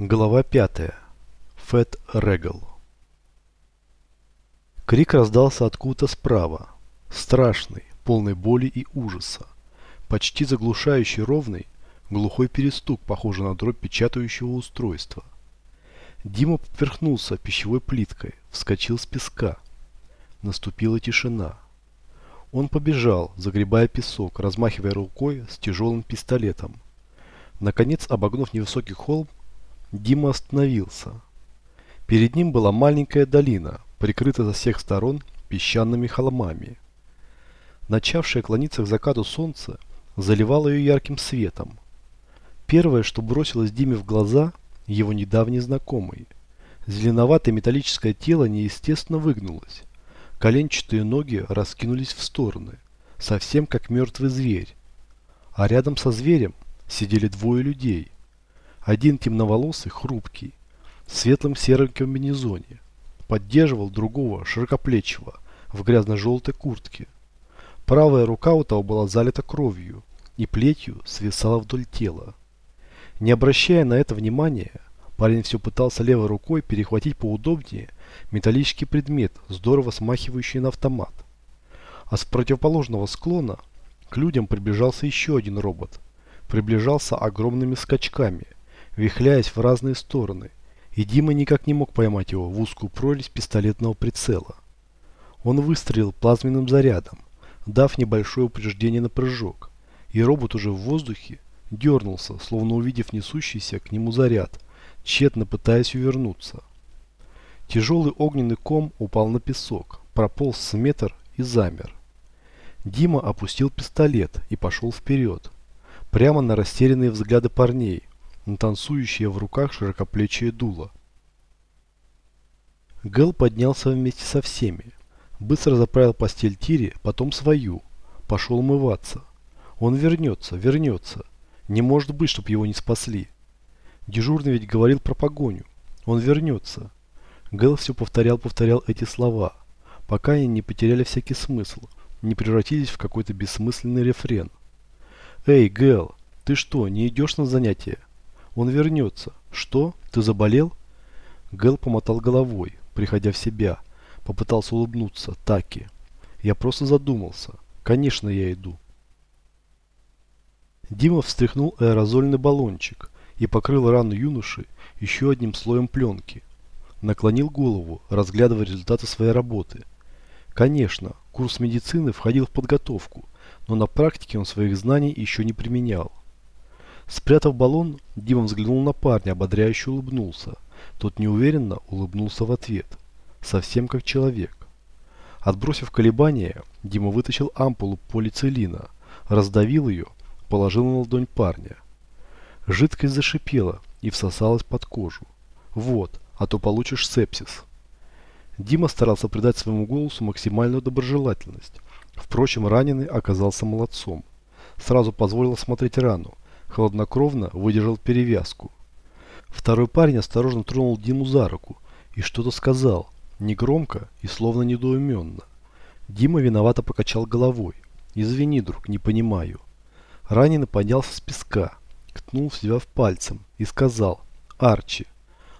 Глава 5. Фэт Регал. Крик раздался откуда-то справа. Страшный, полный боли и ужаса. Почти заглушающий ровный, глухой перестук, похожий на дробь печатающего устройства. Дима поперхнулся пищевой плиткой, вскочил с песка. Наступила тишина. Он побежал, загребая песок, размахивая рукой с тяжелым пистолетом. Наконец, обогнув невысокий холм, Дима остановился. Перед ним была маленькая долина, прикрытая со всех сторон песчаными холмами. Начавшее клониться к закату солнце заливало ее ярким светом. Первое, что бросилось Диме в глаза, его недавний знакомый. Зеленоватое металлическое тело неестественно выгнулось. Коленчатые ноги раскинулись в стороны, совсем как мертвый зверь. А рядом со зверем сидели двое людей – один темноволосый, хрупкий, в светлом сером комбинезоне, поддерживал другого, широкоплечего, в грязно-желтой куртке. Правая рука у того была залита кровью и плетью свисала вдоль тела. Не обращая на это внимания, парень все пытался левой рукой перехватить поудобнее металлический предмет, здорово смахивающий на автомат. А с противоположного склона к людям приближался еще один робот. Приближался огромными скачками – вихляясь в разные стороны, и Дима никак не мог поймать его в узкую прорезь пистолетного прицела. Он выстрелил плазменным зарядом, дав небольшое упреждение на прыжок, и робот уже в воздухе дернулся, словно увидев несущийся к нему заряд, тщетно пытаясь увернуться. Тяжелый огненный ком упал на песок, прополз с метр и замер. Дима опустил пистолет и пошел вперед, прямо на растерянные взгляды парней, на танцующее в руках широкоплечие дуло. Гэл поднялся вместе со всеми. Быстро заправил постель Тири, потом свою. Пошел умываться. Он вернется, вернется. Не может быть, чтоб его не спасли. Дежурный ведь говорил про погоню. Он вернется. Гэл все повторял-повторял эти слова, пока они не потеряли всякий смысл, не превратились в какой-то бессмысленный рефрен. «Эй, Гэл, ты что, не идешь на занятия?» Он вернется. Что? Ты заболел? Гэл помотал головой, приходя в себя. Попытался улыбнуться. Таки. Я просто задумался. Конечно, я иду. Дима встряхнул аэрозольный баллончик и покрыл рану юноши еще одним слоем пленки. Наклонил голову, разглядывая результаты своей работы. Конечно, курс медицины входил в подготовку, но на практике он своих знаний еще не применял. Спрятав баллон, Дима взглянул на парня, ободряюще улыбнулся. Тот неуверенно улыбнулся в ответ. Совсем как человек. Отбросив колебания, Дима вытащил ампулу полицилина, раздавил ее, положил на ладонь парня. Жидкость зашипела и всосалась под кожу. Вот, а то получишь сепсис. Дима старался придать своему голосу максимальную доброжелательность. Впрочем, раненый оказался молодцом. Сразу позволил осмотреть рану хладнокровно выдержал перевязку. Второй парень осторожно тронул Диму за руку и что-то сказал, негромко и словно недоуменно. Дима виновато покачал головой. «Извини, друг, не понимаю». Раненый поднялся с песка, ткнул себя в пальцем и сказал «Арчи».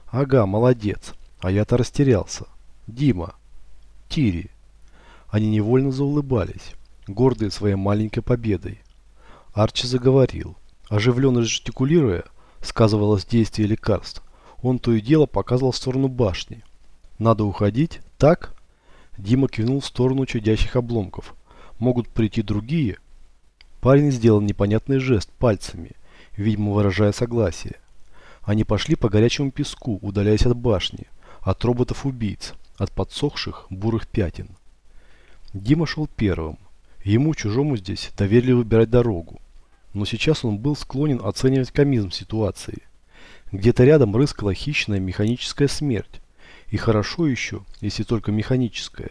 «Ага, молодец, а я-то растерялся. Дима». «Тири». Они невольно заулыбались, гордые своей маленькой победой. Арчи заговорил. Оживленно жестикулируя, сказывалось действие лекарств, он то и дело показывал в сторону башни. «Надо уходить? Так?» Дима кивнул в сторону чудящих обломков. «Могут прийти другие?» Парень сделал непонятный жест пальцами, видимо выражая согласие. Они пошли по горячему песку, удаляясь от башни, от роботов-убийц, от подсохших бурых пятен. Дима шел первым. Ему, чужому здесь, доверили выбирать дорогу но сейчас он был склонен оценивать комизм ситуации. Где-то рядом рыскала хищная механическая смерть. И хорошо еще, если только механическая.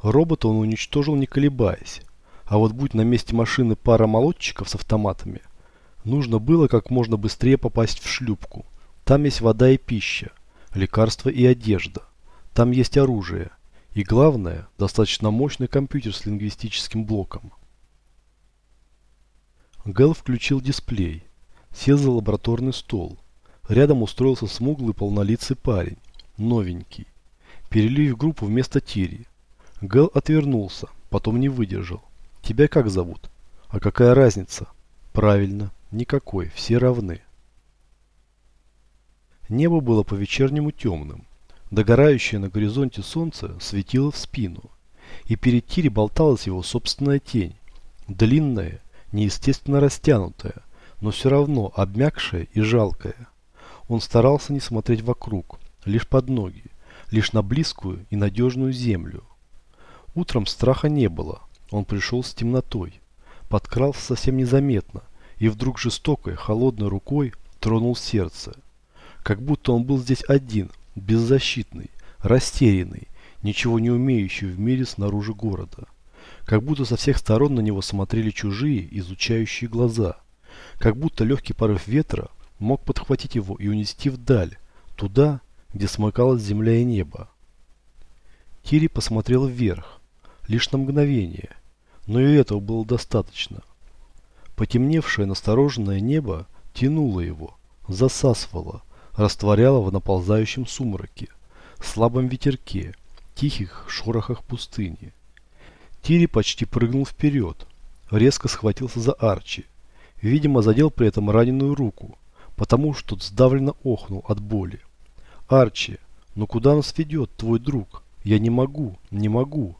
Робота он уничтожил не колебаясь. А вот будь на месте машины пара молотчиков с автоматами, нужно было как можно быстрее попасть в шлюпку. Там есть вода и пища, лекарства и одежда. Там есть оружие. И главное, достаточно мощный компьютер с лингвистическим блоком. Гэл включил дисплей, сел за лабораторный стол, Рядом устроился смуглый полнолицый парень, новенький. Перелили в группу вместо Тири. Гэл отвернулся, потом не выдержал. «Тебя как зовут?» «А какая разница?» «Правильно, никакой, все равны». Небо было по-вечернему темным. Догорающее на горизонте солнце светило в спину. И перед Тири болталась его собственная тень. Длинная, неестественно растянутая, но все равно обмякшая и жалкая. Он старался не смотреть вокруг, лишь под ноги, лишь на близкую и надежную землю. Утром страха не было, он пришел с темнотой, подкрался совсем незаметно и вдруг жестокой, холодной рукой тронул сердце. Как будто он был здесь один, беззащитный, растерянный, ничего не умеющий в мире снаружи города. Как будто со всех сторон на него смотрели чужие, изучающие глаза. Как будто легкий порыв ветра мог подхватить его и унести вдаль, туда, где смыкалась земля и небо. Тири посмотрел вверх, лишь на мгновение, но и этого было достаточно. Потемневшее настороженное небо тянуло его, засасывало, растворяло в наползающем сумраке, слабом ветерке, тихих шорохах пустыни. Тири почти прыгнул вперед, резко схватился за Арчи, видимо задел при этом раненую руку, потому что сдавленно охнул от боли. «Арчи, ну куда нас ведет твой друг? Я не могу, не могу!»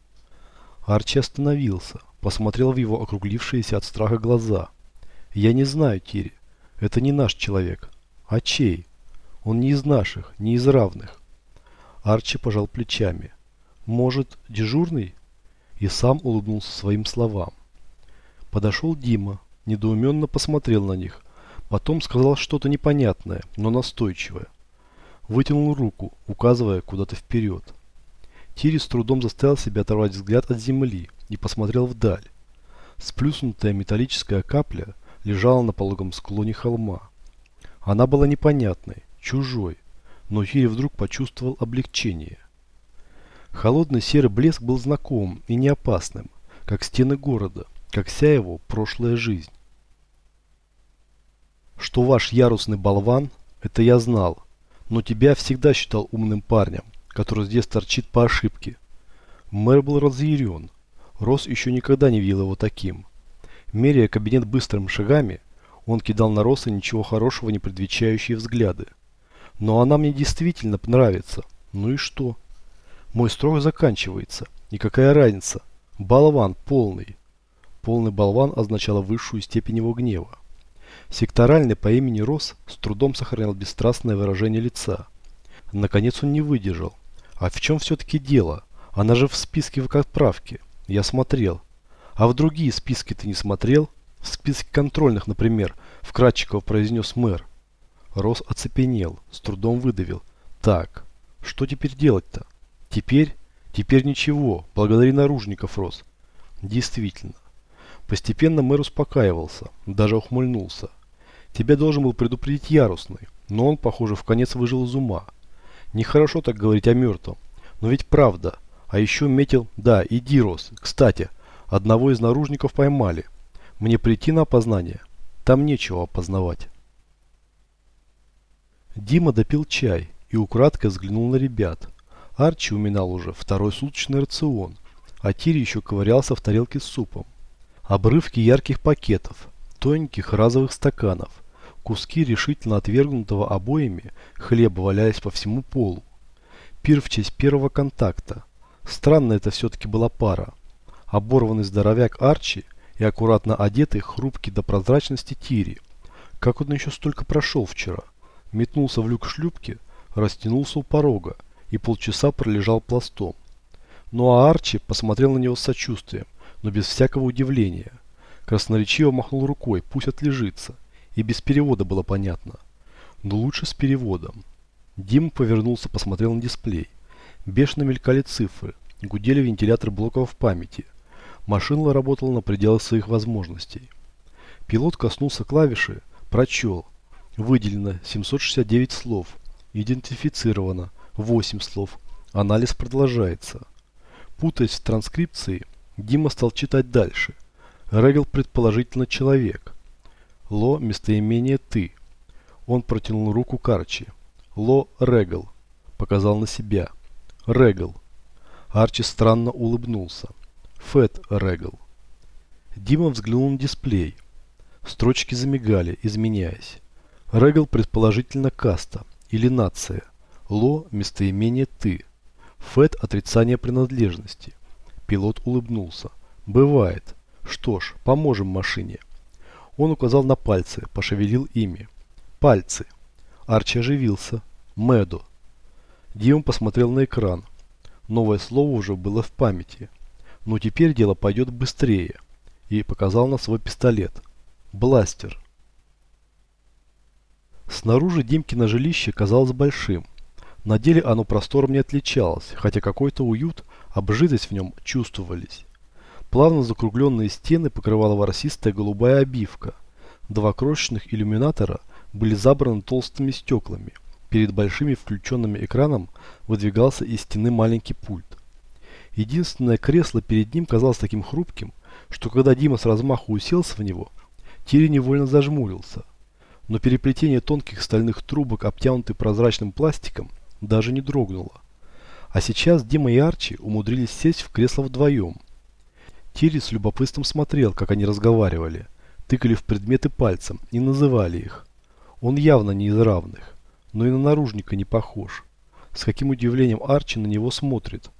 Арчи остановился, посмотрел в его округлившиеся от страха глаза. «Я не знаю, Тири, это не наш человек. А чей? Он не из наших, не из равных». Арчи пожал плечами. «Может, дежурный?» И сам улыбнулся своим словам. Подошел Дима, недоуменно посмотрел на них, потом сказал что-то непонятное, но настойчивое. Вытянул руку, указывая куда-то вперед. Тири с трудом заставил себя оторвать взгляд от земли и посмотрел вдаль. Сплюснутая металлическая капля лежала на пологом склоне холма. Она была непонятной, чужой, но Тири вдруг почувствовал облегчение. Холодный серый блеск был знакомым и не опасным, как стены города, как вся его прошлая жизнь. Что ваш ярусный болван, это я знал, но тебя всегда считал умным парнем, который здесь торчит по ошибке. Мэр был разъярен. Рос еще никогда не видел его таким. Меряя кабинет быстрыми шагами, он кидал на Роса ничего хорошего не предвещающие взгляды. Но она мне действительно нравится. Ну и что? Мой строк заканчивается. И какая разница? Болван полный. Полный болван означало высшую степень его гнева. Секторальный по имени Рос с трудом сохранял бесстрастное выражение лица. Наконец он не выдержал. А в чем все-таки дело? Она же в списке в отправки. Я смотрел. А в другие списки ты не смотрел? В списке контрольных, например, вкратчиво произнес мэр. Рос оцепенел, с трудом выдавил. Так, что теперь делать-то? Теперь? Теперь ничего. Благодари наружников, Рос. Действительно. Постепенно мэр успокаивался, даже ухмыльнулся. Тебя должен был предупредить Ярусный, но он, похоже, в конец выжил из ума. Нехорошо так говорить о мертвом, но ведь правда. А еще метил, да, и Дирос. Кстати, одного из наружников поймали. Мне прийти на опознание? Там нечего опознавать. Дима допил чай и украдкой взглянул на ребят. Арчи уминал уже второй суточный рацион, а Тири еще ковырялся в тарелке с супом. Обрывки ярких пакетов, тоненьких разовых стаканов – Куски решительно отвергнутого обоями хлеба валялись по всему полу. Пир в честь первого контакта. Странно это все-таки была пара. Оборванный здоровяк Арчи и аккуратно одетый, хрупкий до прозрачности Тири. Как он еще столько прошел вчера? Метнулся в люк шлюпки, растянулся у порога и полчаса пролежал пластом. Ну а Арчи посмотрел на него с сочувствием, но без всякого удивления. Красноречиво махнул рукой, пусть отлежится – и без перевода было понятно. Но лучше с переводом. Дима повернулся, посмотрел на дисплей. Бешено мелькали цифры, гудели вентиляторы блоков в памяти. Машина работала на пределах своих возможностей. Пилот коснулся клавиши, прочел. Выделено 769 слов. Идентифицировано 8 слов. Анализ продолжается. Путаясь в транскрипции, Дима стал читать дальше. Регел предположительно человек. Ло – местоимение «ты». Он протянул руку к Арчи. Ло Регал. Показал на себя. Регал. Арчи странно улыбнулся. Фэт Регал. Дима взглянул на дисплей. Строчки замигали, изменяясь. Регал предположительно каста или нация. Ло – местоимение «ты». Фэт – отрицание принадлежности. Пилот улыбнулся. Бывает. Что ж, поможем машине. Он указал на пальцы, пошевелил ими. Пальцы. Арчи оживился. Медо. Дима посмотрел на экран. Новое слово уже было в памяти. Но теперь дело пойдет быстрее. И показал на свой пистолет. Бластер. Снаружи Димкино жилище казалось большим. На деле оно простором не отличалось, хотя какой-то уют, обжитость в нем чувствовались. Плавно закругленные стены покрывала ворсистая голубая обивка. Два крошечных иллюминатора были забраны толстыми стеклами. Перед большими включенным экраном выдвигался из стены маленький пульт. Единственное кресло перед ним казалось таким хрупким, что когда Дима с размаху уселся в него, Тири невольно зажмурился. Но переплетение тонких стальных трубок, обтянутых прозрачным пластиком, даже не дрогнуло. А сейчас Дима и Арчи умудрились сесть в кресло вдвоем. Тири с любопытством смотрел, как они разговаривали, тыкали в предметы пальцем и называли их. Он явно не из равных, но и на наружника не похож. С каким удивлением Арчи на него смотрит.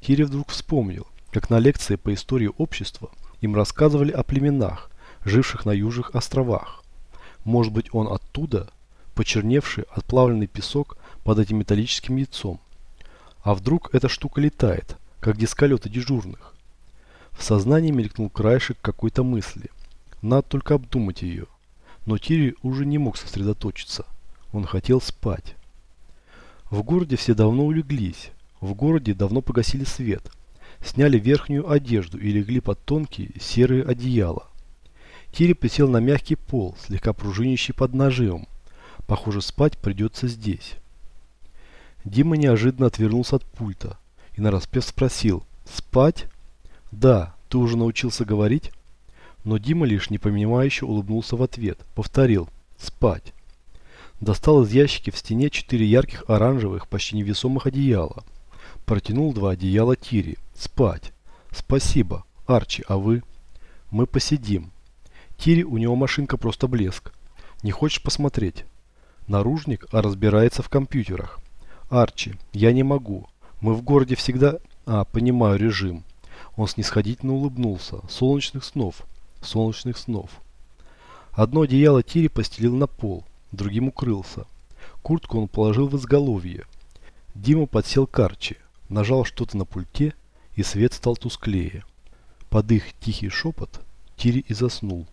Тири вдруг вспомнил, как на лекции по истории общества им рассказывали о племенах, живших на южных островах. Может быть он оттуда, почерневший отплавленный песок под этим металлическим яйцом. А вдруг эта штука летает, как дисколеты дежурных? В сознании мелькнул краешек какой-то мысли. Надо только обдумать ее. Но Тири уже не мог сосредоточиться. Он хотел спать. В городе все давно улеглись. В городе давно погасили свет. Сняли верхнюю одежду и легли под тонкие серые одеяла. Тири присел на мягкий пол, слегка пружинящий под нажимом. Похоже, спать придется здесь. Дима неожиданно отвернулся от пульта и нараспев спросил «Спать?» «Да, ты уже научился говорить?» Но Дима лишь непонимающе улыбнулся в ответ, повторил «Спать». Достал из ящики в стене четыре ярких оранжевых, почти невесомых одеяла. Протянул два одеяла Тири. «Спать». «Спасибо. Арчи, а вы?» «Мы посидим». Тири, у него машинка просто блеск. Не хочешь посмотреть? Наружник, а разбирается в компьютерах. Арчи, я не могу. Мы в городе всегда... А, понимаю, режим. Он снисходительно улыбнулся. Солнечных снов. Солнечных снов. Одно одеяло Тири постелил на пол, другим укрылся. Куртку он положил в изголовье. Дима подсел к Арчи, нажал что-то на пульте, и свет стал тусклее. Под их тихий шепот Тири и заснул.